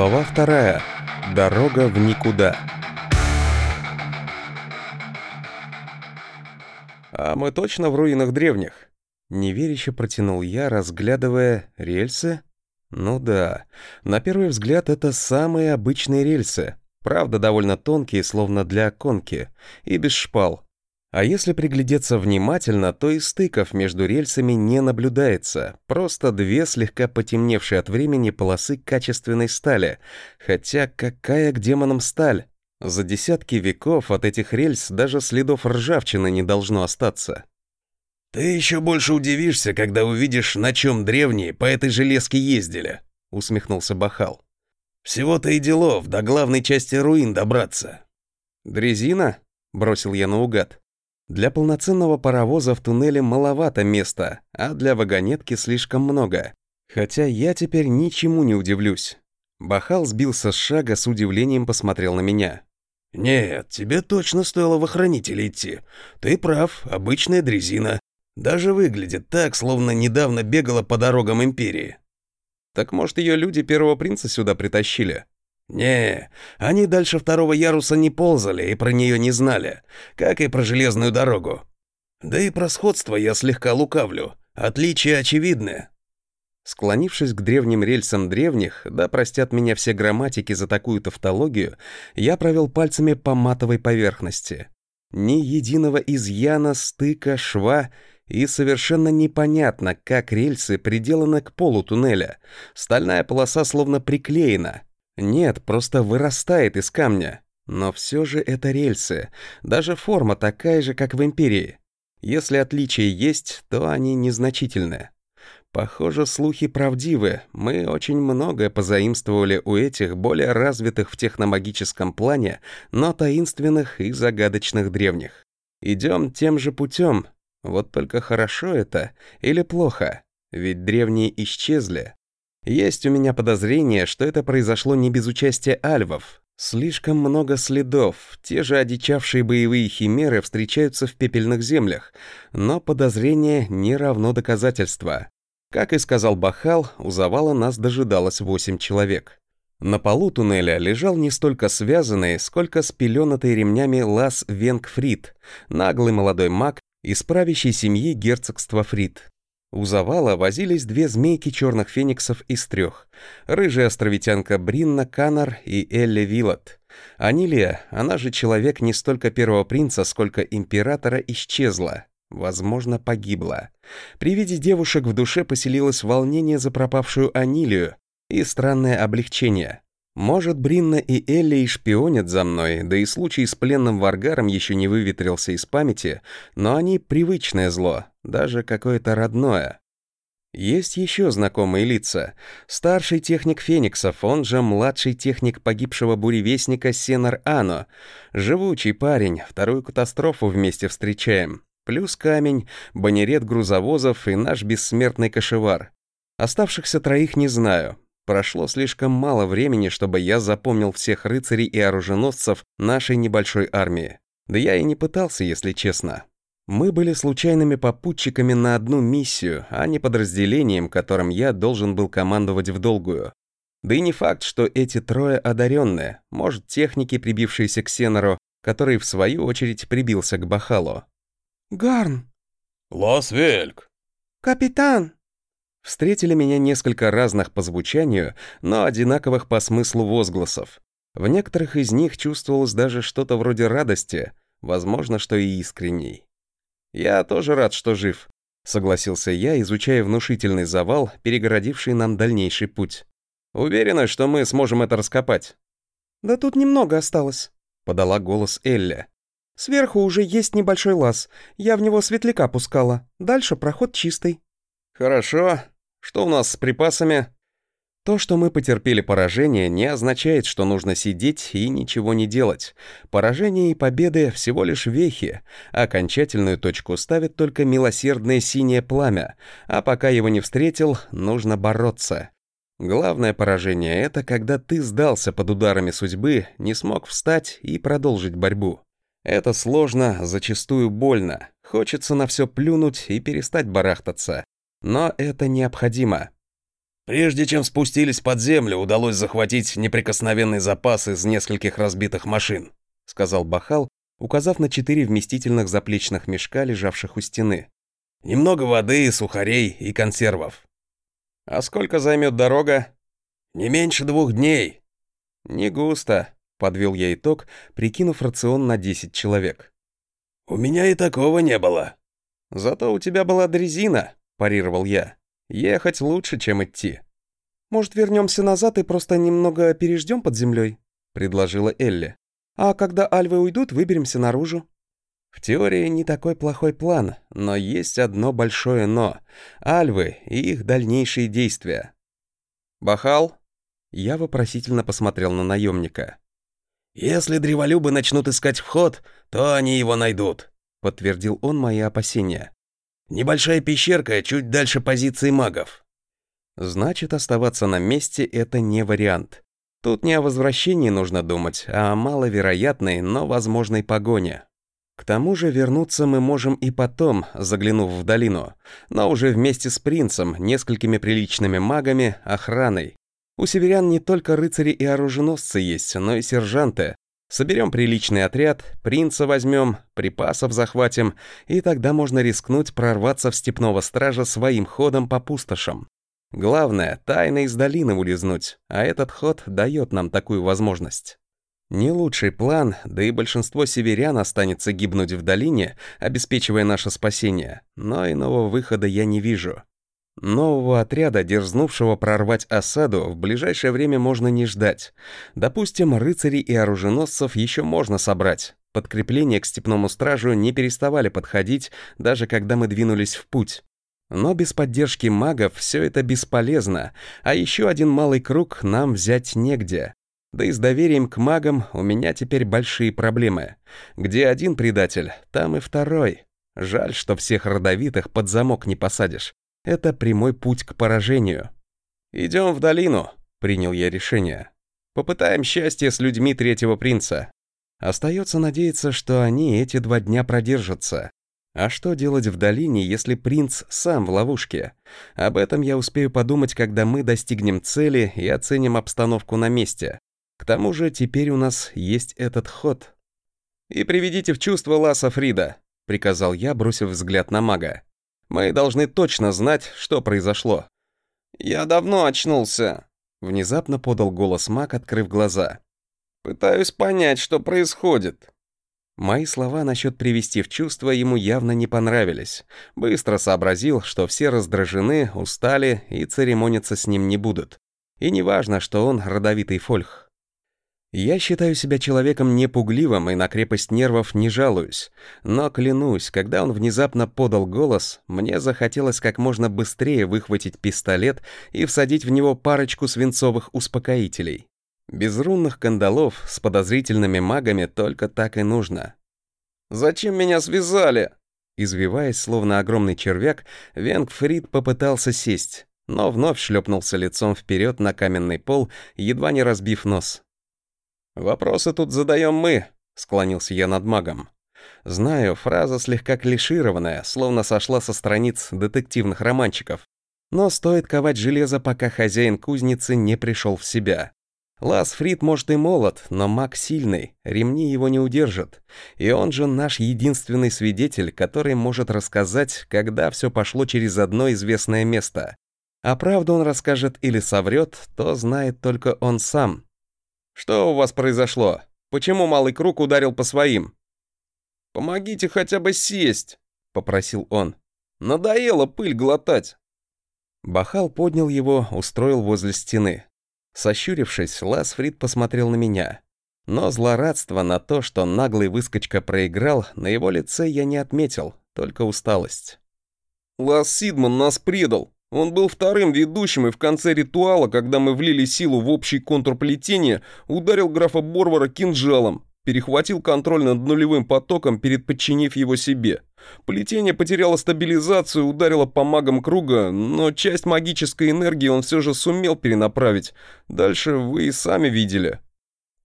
Глава вторая. Дорога в никуда. А мы точно в руинах древних? Неверяще протянул я, разглядывая рельсы. Ну да, на первый взгляд это самые обычные рельсы. Правда, довольно тонкие, словно для конки, и без шпал. А если приглядеться внимательно, то и стыков между рельсами не наблюдается, просто две слегка потемневшие от времени полосы качественной стали, хотя какая к демонам сталь? За десятки веков от этих рельс даже следов ржавчины не должно остаться. «Ты еще больше удивишься, когда увидишь, на чем древние по этой железке ездили», — усмехнулся Бахал. «Всего-то и делов до главной части руин добраться». «Дрезина?» — бросил я наугад. Для полноценного паровоза в туннеле маловато места, а для вагонетки слишком много. Хотя я теперь ничему не удивлюсь. Бахал сбился с шага, с удивлением посмотрел на меня. «Нет, тебе точно стоило в охранитель идти. Ты прав, обычная дрезина. Даже выглядит так, словно недавно бегала по дорогам Империи». «Так может, ее люди первого принца сюда притащили?» «Не, они дальше второго яруса не ползали и про нее не знали, как и про железную дорогу. Да и про сходство я слегка лукавлю, отличия очевидны». Склонившись к древним рельсам древних, да простят меня все грамматики за такую тавтологию, я провел пальцами по матовой поверхности. Ни единого изъяна, стыка, шва, и совершенно непонятно, как рельсы приделаны к полу туннеля. Стальная полоса словно приклеена, нет, просто вырастает из камня. Но все же это рельсы. Даже форма такая же, как в Империи. Если отличия есть, то они незначительны. Похоже, слухи правдивы. Мы очень многое позаимствовали у этих более развитых в техномагическом плане, но таинственных и загадочных древних. Идем тем же путем. Вот только хорошо это или плохо? Ведь древние исчезли, есть у меня подозрение, что это произошло не без участия альвов. Слишком много следов, те же одичавшие боевые химеры встречаются в пепельных землях, но подозрение не равно доказательства. Как и сказал Бахал, у завала нас дожидалось восемь человек. На полу туннеля лежал не столько связанный, сколько спеленатый ремнями Лас Венгфрид, наглый молодой маг из правящей семьи герцогства Фрид. У завала возились две змейки черных фениксов из трех. Рыжая островитянка Бринна Канар и Элли Виллот. Анилия, она же человек не столько первого принца, сколько императора, исчезла. Возможно, погибла. При виде девушек в душе поселилось волнение за пропавшую Анилию и странное облегчение. Может, Бринна и Элли и шпионят за мной, да и случай с пленным варгаром еще не выветрился из памяти, но они привычное зло, даже какое-то родное. Есть еще знакомые лица. Старший техник Фениксов, он же младший техник погибшего буревестника Сенар Ано. Живучий парень, вторую катастрофу вместе встречаем. Плюс камень, банерет грузовозов и наш бессмертный кошевар. Оставшихся троих не знаю, Прошло слишком мало времени, чтобы я запомнил всех рыцарей и оруженосцев нашей небольшой армии. Да я и не пытался, если честно. Мы были случайными попутчиками на одну миссию, а не подразделением, которым я должен был командовать в долгую. Да и не факт, что эти трое одаренные, может, техники, прибившиеся к Сенору, который, в свою очередь, прибился к Бахалу. «Гарн!» «Лос-Вельк!» «Капитан!» Встретили меня несколько разных по звучанию, но одинаковых по смыслу возгласов. В некоторых из них чувствовалось даже что-то вроде радости, возможно, что и искренней. «Я тоже рад, что жив», — согласился я, изучая внушительный завал, перегородивший нам дальнейший путь. «Уверена, что мы сможем это раскопать». «Да тут немного осталось», — подала голос Элли. «Сверху уже есть небольшой лаз. Я в него светляка пускала. Дальше проход чистый». «Хорошо. Что у нас с припасами?» То, что мы потерпели поражение, не означает, что нужно сидеть и ничего не делать. Поражение и победы всего лишь вехи. Окончательную точку ставит только милосердное синее пламя, а пока его не встретил, нужно бороться. Главное поражение — это когда ты сдался под ударами судьбы, не смог встать и продолжить борьбу. Это сложно, зачастую больно. Хочется на все плюнуть и перестать барахтаться. Но это необходимо. Прежде чем спустились под землю, удалось захватить неприкосновенный запас из нескольких разбитых машин», — сказал Бахал, указав на четыре вместительных заплечных мешка, лежавших у стены. «Немного воды, сухарей и консервов». «А сколько займет дорога?» «Не меньше двух дней». «Не густо», — подвел я итог, прикинув рацион на 10 человек. «У меня и такого не было». «Зато у тебя была дрезина», — парировал я. «Ехать лучше, чем идти». «Может, вернемся назад и просто немного переждем под землей?» — предложила Элли. А когда альвы уйдут, выберемся наружу. В теории не такой плохой план, но есть одно большое «но». Альвы и их дальнейшие действия. «Бахал?» Я вопросительно посмотрел на наемника. «Если древолюбы начнут искать вход, то они его найдут», — подтвердил он мои опасения. «Небольшая пещерка чуть дальше позиции магов». «Значит, оставаться на месте — это не вариант. Тут не о возвращении нужно думать, а о маловероятной, но возможной погоне. К тому же вернуться мы можем и потом, заглянув в долину, но уже вместе с принцем, несколькими приличными магами, охраной. У северян не только рыцари и оруженосцы есть, но и сержанты. Соберем приличный отряд, принца возьмем, припасов захватим, и тогда можно рискнуть прорваться в степного стража своим ходом по пустошам. Главное, тайно из долины улизнуть, а этот ход дает нам такую возможность. Не лучший план, да и большинство северян останется гибнуть в долине, обеспечивая наше спасение, но иного выхода я не вижу. Нового отряда, дерзнувшего прорвать осаду, в ближайшее время можно не ждать. Допустим, рыцарей и оруженосцев еще можно собрать. Подкрепления к степному стражу не переставали подходить, даже когда мы двинулись в путь. Но без поддержки магов все это бесполезно, а еще один малый круг нам взять негде. Да и с доверием к магам у меня теперь большие проблемы. Где один предатель, там и второй. Жаль, что всех родовитых под замок не посадишь. Это прямой путь к поражению. «Идем в долину», — принял я решение. «Попытаем счастье с людьми третьего принца. Остается надеяться, что они эти два дня продержатся. А что делать в долине, если принц сам в ловушке? Об этом я успею подумать, когда мы достигнем цели и оценим обстановку на месте. К тому же теперь у нас есть этот ход. «И приведите в чувство Ласа Фрида», — приказал я, бросив взгляд на мага. «Мы должны точно знать, что произошло». «Я давно очнулся», — внезапно подал голос маг, открыв глаза. «Пытаюсь понять, что происходит». Мои слова насчет привести в чувство ему явно не понравились. Быстро сообразил, что все раздражены, устали и церемониться с ним не будут. И неважно, что он родовитый фольх. Я считаю себя человеком непугливым и на крепость нервов не жалуюсь. Но клянусь, когда он внезапно подал голос, мне захотелось как можно быстрее выхватить пистолет и всадить в него парочку свинцовых успокоителей. Без рунных кандалов с подозрительными магами только так и нужно. «Зачем меня связали?» Извиваясь, словно огромный червяк, Венгфрид попытался сесть, но вновь шлепнулся лицом вперед на каменный пол, едва не разбив нос. «Вопросы тут задаем мы», — склонился я над магом. Знаю, фраза слегка клишированная, словно сошла со страниц детективных романчиков. Но стоит ковать железо, пока хозяин кузницы не пришел в себя. Лас Фрид может и молод, но маг сильный, ремни его не удержат. И он же наш единственный свидетель, который может рассказать, когда все пошло через одно известное место. А правду он расскажет или соврет, то знает только он сам. «Что у вас произошло? Почему Малый Круг ударил по своим?» «Помогите хотя бы сесть», — попросил он. «Надоело пыль глотать». Бахал поднял его, устроил возле стены. Сощурившись, Ласфрид посмотрел на меня. Но злорадство на то, что наглый выскочка проиграл, на его лице я не отметил, только усталость. «Лас Сидман нас предал. Он был вторым ведущим и в конце ритуала, когда мы влили силу в общий контур плетения, ударил графа Борвара кинжалом перехватил контроль над нулевым потоком, перед подчинив его себе. Плетение потеряло стабилизацию, ударило по магам круга, но часть магической энергии он все же сумел перенаправить. Дальше вы и сами видели.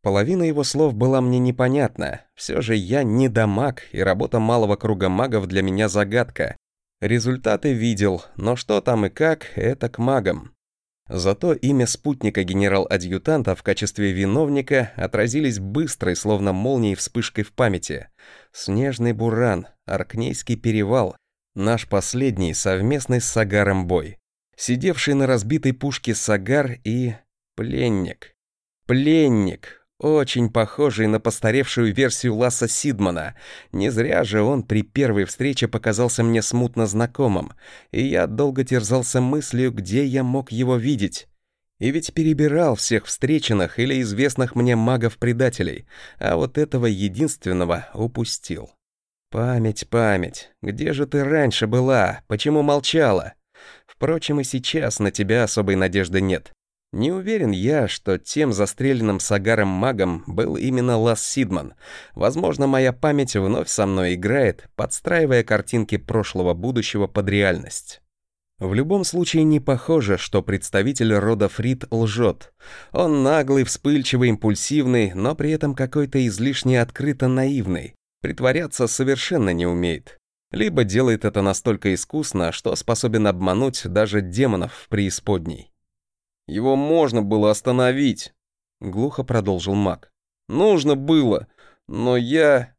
Половина его слов была мне непонятна. Все же я не дамаг, и работа малого круга магов для меня загадка. Результаты видел, но что там и как, это к магам. Зато имя спутника генерал-адъютанта в качестве виновника отразились быстрой, словно молнией вспышкой в памяти. Снежный буран, Аркнейский перевал, наш последний совместный с Сагаром бой. Сидевший на разбитой пушке Сагар и... пленник. Пленник, очень похожий на постаревшую версию Ласса Сидмана. Не зря же он при первой встрече показался мне смутно знакомым, и я долго терзался мыслью, где я мог его видеть. И ведь перебирал всех встреченных или известных мне магов-предателей, а вот этого единственного упустил. Память, память, где же ты раньше была? Почему молчала? Впрочем, и сейчас на тебя особой надежды нет. Не уверен я, что тем застреленным сагаром магом был именно Лас Сидман. Возможно, моя память вновь со мной играет, подстраивая картинки прошлого-будущего под реальность. В любом случае не похоже, что представитель рода Фрид лжет. Он наглый, вспыльчивый, импульсивный, но при этом какой-то излишне открыто наивный. Притворяться совершенно не умеет. Либо делает это настолько искусно, что способен обмануть даже демонов в преисподней. Его можно было остановить, глухо продолжил маг. Нужно было, но я...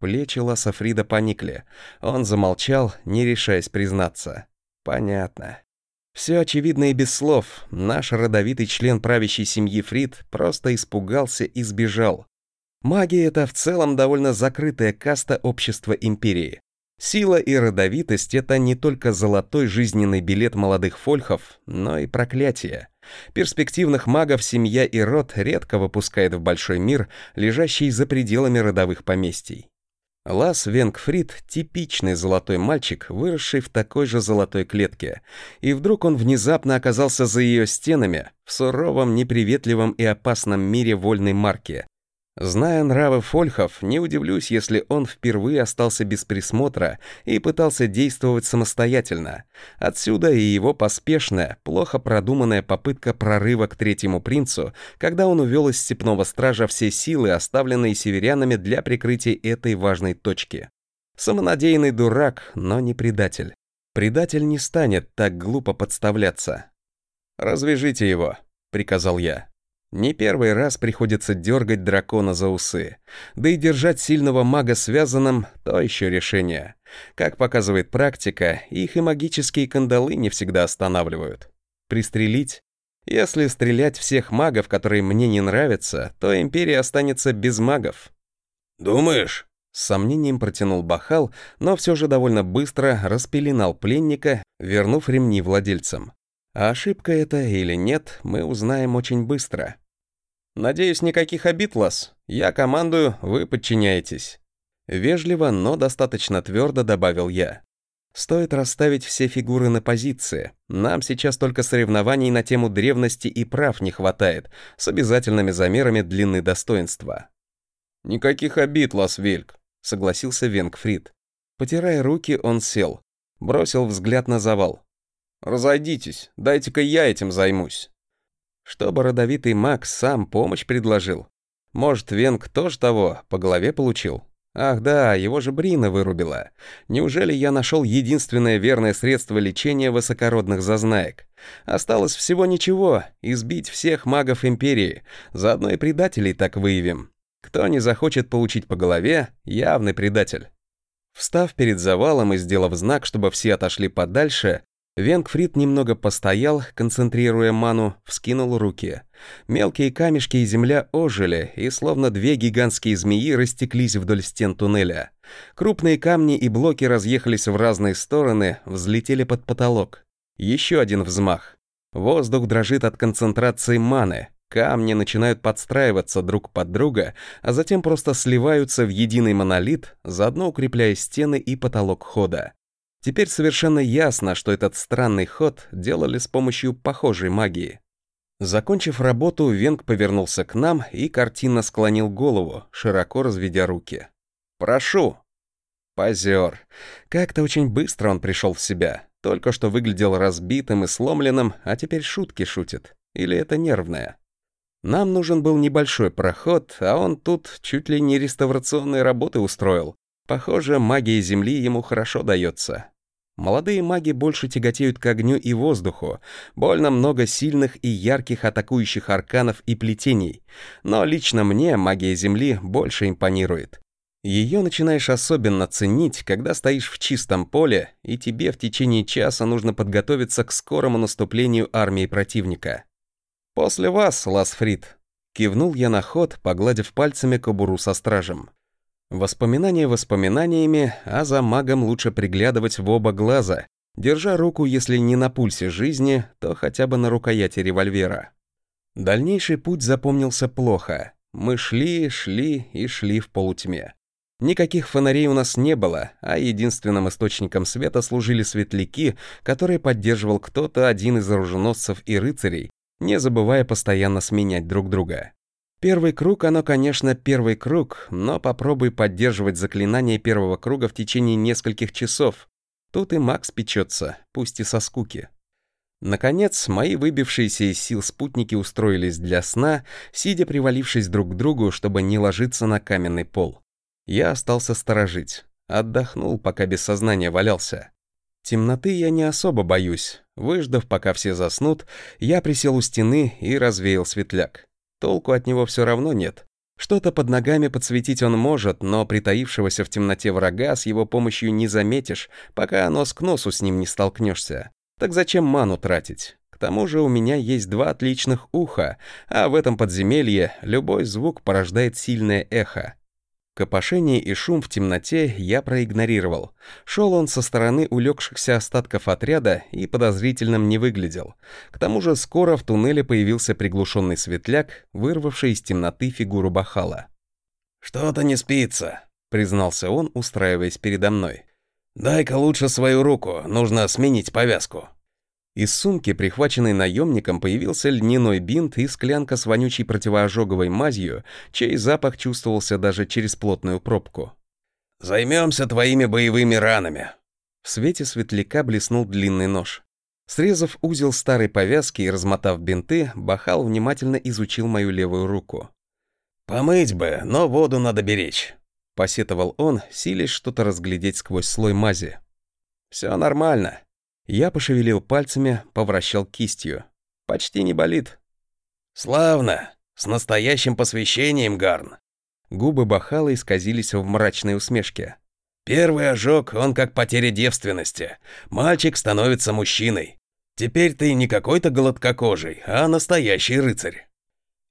Плечи Ласа Фрида поникли. Он замолчал, не решаясь признаться. Понятно. Все очевидно и без слов. Наш родовитый член правящей семьи Фрид просто испугался и сбежал. Магия — это в целом довольно закрытая каста общества Империи. Сила и родовитость — это не только золотой жизненный билет молодых фольхов, но и проклятие. Перспективных магов семья и род редко выпускает в большой мир, лежащий за пределами родовых поместий. Лас Венгфрид — типичный золотой мальчик, выросший в такой же золотой клетке, и вдруг он внезапно оказался за ее стенами, в суровом, неприветливом и опасном мире вольной марки, Зная нравы фольхов, не удивлюсь, если он впервые остался без присмотра и пытался действовать самостоятельно. Отсюда и его поспешная, плохо продуманная попытка прорыва к третьему принцу, когда он увел из степного стража все силы, оставленные северянами для прикрытия этой важной точки. Самонадеянный дурак, но не предатель. Предатель не станет так глупо подставляться. «Развяжите его», — приказал я. Не первый раз приходится дергать дракона за усы. Да и держать сильного мага связанным — то еще решение. Как показывает практика, их и магические кандалы не всегда останавливают. Пристрелить? Если стрелять всех магов, которые мне не нравятся, то Империя останется без магов. «Думаешь?» С сомнением протянул Бахал, но все же довольно быстро распеленал пленника, вернув ремни владельцам. А ошибка это или нет, мы узнаем очень быстро. «Надеюсь, никаких обид, Лас. Я командую, вы подчиняетесь». Вежливо, но достаточно твердо добавил я. Стоит расставить все фигуры на позиции. Нам сейчас только соревнований на тему древности и прав не хватает, с обязательными замерами длины достоинства. «Никаких обид, Лас-Вельк», — согласился Венгфрид. Потирая руки, он сел, бросил взгляд на завал. «Разойдитесь, дайте-ка я этим займусь». Чтобы родовитый маг сам помощь предложил. Может, Венг тоже того, по голове получил? Ах да, его же Брина вырубила. Неужели я нашел единственное верное средство лечения высокородных зазнаек? Осталось всего ничего — избить всех магов Империи. Заодно и предателей так выявим. Кто не захочет получить по голове — явный предатель. Встав перед завалом и сделав знак, чтобы все отошли подальше, Венгфрид немного постоял, концентрируя ману, вскинул руки. Мелкие камешки и земля ожили, и словно две гигантские змеи растеклись вдоль стен туннеля. Крупные камни и блоки разъехались в разные стороны, взлетели под потолок. Еще один взмах. Воздух дрожит от концентрации маны. Камни начинают подстраиваться друг под друга, а затем просто сливаются в единый монолит, заодно укрепляя стены и потолок хода. Теперь совершенно ясно, что этот странный ход делали с помощью похожей магии. Закончив работу, Венг повернулся к нам и картинно склонил голову, широко разведя руки. «Прошу!» Позер. Как-то очень быстро он пришел в себя. Только что выглядел разбитым и сломленным, а теперь шутки шутит. Или это нервное? Нам нужен был небольшой проход, а он тут чуть ли не реставрационные работы устроил. Похоже, магия Земли ему хорошо дается. Молодые маги больше тяготеют к огню и воздуху, больно много сильных и ярких атакующих арканов и плетений, но лично мне магия Земли больше импонирует. Ее начинаешь особенно ценить, когда стоишь в чистом поле, и тебе в течение часа нужно подготовиться к скорому наступлению армии противника. «После вас, Ласфрид», — кивнул я на ход, погладив пальцами кобуру со стражем. Воспоминания воспоминаниями, а за магом лучше приглядывать в оба глаза, держа руку, если не на пульсе жизни, то хотя бы на рукояти револьвера. Дальнейший путь запомнился плохо. Мы шли, шли и шли в полутьме. Никаких фонарей у нас не было, а единственным источником света служили светляки, которые поддерживал кто-то один из оруженосцев и рыцарей, не забывая постоянно сменять друг друга. Первый круг, оно, конечно, первый круг, но попробуй поддерживать заклинание первого круга в течение нескольких часов. Тут и Макс печется, пусть и со скуки. Наконец, мои выбившиеся из сил спутники устроились для сна, сидя привалившись друг к другу, чтобы не ложиться на каменный пол. Я остался сторожить. Отдохнул, пока без сознания валялся. Темноты я не особо боюсь. Выждав, пока все заснут, я присел у стены и развеял светляк. Толку от него все равно нет. Что-то под ногами подсветить он может, но притаившегося в темноте врага с его помощью не заметишь, пока нос к носу с ним не столкнешься. Так зачем ману тратить? К тому же у меня есть два отличных уха, а в этом подземелье любой звук порождает сильное эхо. Копошение и шум в темноте я проигнорировал. Шел он со стороны улегшихся остатков отряда и подозрительным не выглядел. К тому же скоро в туннеле появился приглушенный светляк, вырвавший из темноты фигуру Бахала. «Что-то не спится», — признался он, устраиваясь передо мной. «Дай-ка лучше свою руку, нужно сменить повязку». Из сумки, прихваченной наемником, появился льняной бинт и склянка с вонючей противоожоговой мазью, чей запах чувствовался даже через плотную пробку. «Займемся твоими боевыми ранами». В свете светляка блеснул длинный нож. Срезав узел старой повязки и размотав бинты, Бахал внимательно изучил мою левую руку. «Помыть бы, но воду надо беречь», — посетовал он, силясь что-то разглядеть сквозь слой мази. «Все нормально», я пошевелил пальцами, повращал кистью. Почти не болит. «Славно! С настоящим посвящением, Гарн!» Губы Бахала исказились в мрачной усмешке. «Первый ожог, он как потеря девственности. Мальчик становится мужчиной. Теперь ты не какой-то голодкокожий, а настоящий рыцарь».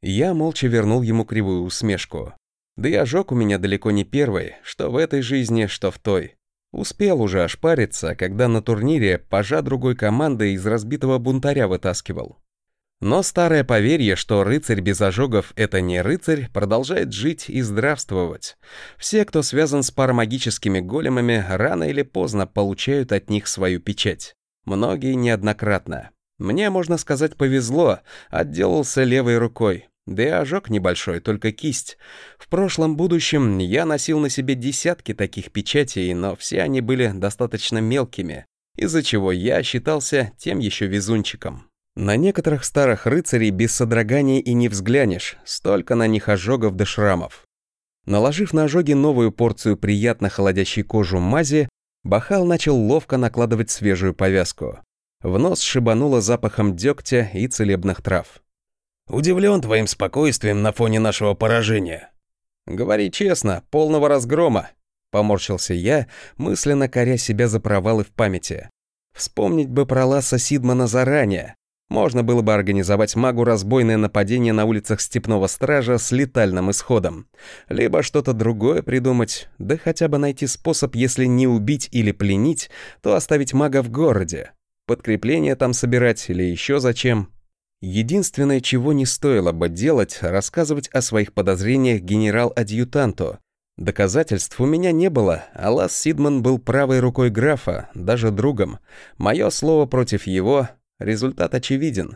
Я молча вернул ему кривую усмешку. Да и ожог у меня далеко не первый, что в этой жизни, что в той. Успел уже ошпариться, когда на турнире пажа другой команды из разбитого бунтаря вытаскивал. Но старое поверье, что рыцарь без ожогов — это не рыцарь, продолжает жить и здравствовать. Все, кто связан с парамагическими големами, рано или поздно получают от них свою печать. Многие неоднократно. Мне, можно сказать, повезло, отделался левой рукой. Да и ожог небольшой, только кисть. В прошлом будущем я носил на себе десятки таких печатей, но все они были достаточно мелкими, из-за чего я считался тем еще везунчиком. На некоторых старых рыцарей без содрогания и не взглянешь, столько на них ожогов до шрамов. Наложив на ожоги новую порцию приятно холодящей кожу мази, Бахал начал ловко накладывать свежую повязку. В нос шибануло запахом дегтя и целебных трав. Удивлен твоим спокойствием на фоне нашего поражения. Говори честно, полного разгрома. Поморщился я, мысленно коря себя за провалы в памяти. Вспомнить бы про Ласса Сидмана заранее. Можно было бы организовать магу разбойное нападение на улицах Степного Стража с летальным исходом. Либо что-то другое придумать, да хотя бы найти способ, если не убить или пленить, то оставить мага в городе. Подкрепление там собирать или еще зачем, Единственное, чего не стоило бы делать, рассказывать о своих подозрениях генерал-адъютанту. Доказательств у меня не было, а Лас Сидман был правой рукой графа, даже другом. Мое слово против его, результат очевиден.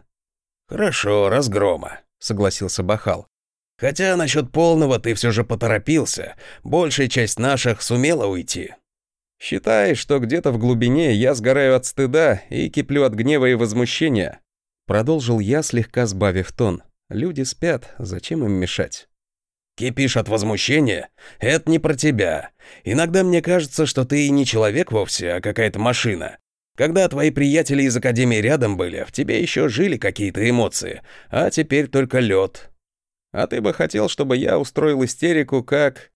«Хорошо, разгрома», — согласился Бахал. «Хотя насчет полного ты все же поторопился. Большая часть наших сумела уйти». «Считай, что где-то в глубине я сгораю от стыда и киплю от гнева и возмущения», Продолжил я, слегка сбавив тон. Люди спят, зачем им мешать? Кипишь от возмущения? Это не про тебя. Иногда мне кажется, что ты и не человек вовсе, а какая-то машина. Когда твои приятели из Академии рядом были, в тебе еще жили какие-то эмоции, а теперь только лед. А ты бы хотел, чтобы я устроил истерику, как...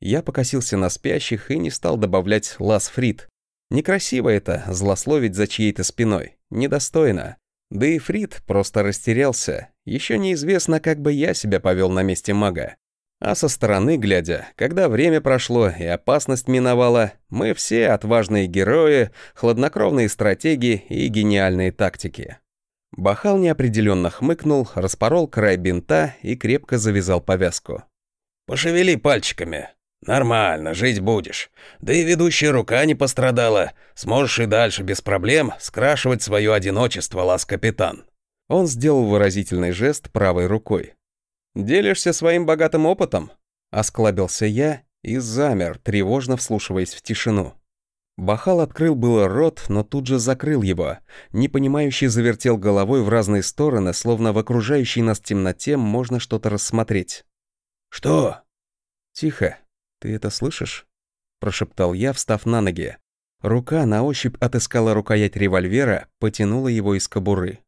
Я покосился на спящих и не стал добавлять «Лас Фрид». Некрасиво это, злословить за чьей-то спиной. Недостойно. Да и Фрид просто растерялся. Еще неизвестно, как бы я себя повел на месте мага. А со стороны глядя, когда время прошло и опасность миновала, мы все отважные герои, хладнокровные стратеги и гениальные тактики. Бахал неопределенно хмыкнул, распорол край бинта и крепко завязал повязку. «Пошевели пальчиками. Нормально, жить будешь. Да и ведущая рука не пострадала. Сможешь и дальше без проблем скрашивать свое одиночество, лас-капитан». Он сделал выразительный жест правой рукой. «Делишься своим богатым опытом?» Осклабился я и замер, тревожно вслушиваясь в тишину. Бахал открыл было рот, но тут же закрыл его. Непонимающий завертел головой в разные стороны, словно в окружающей нас темноте можно что-то рассмотреть. «Что?» «Тихо. Ты это слышишь?» Прошептал я, встав на ноги. Рука на ощупь отыскала рукоять револьвера, потянула его из кобуры.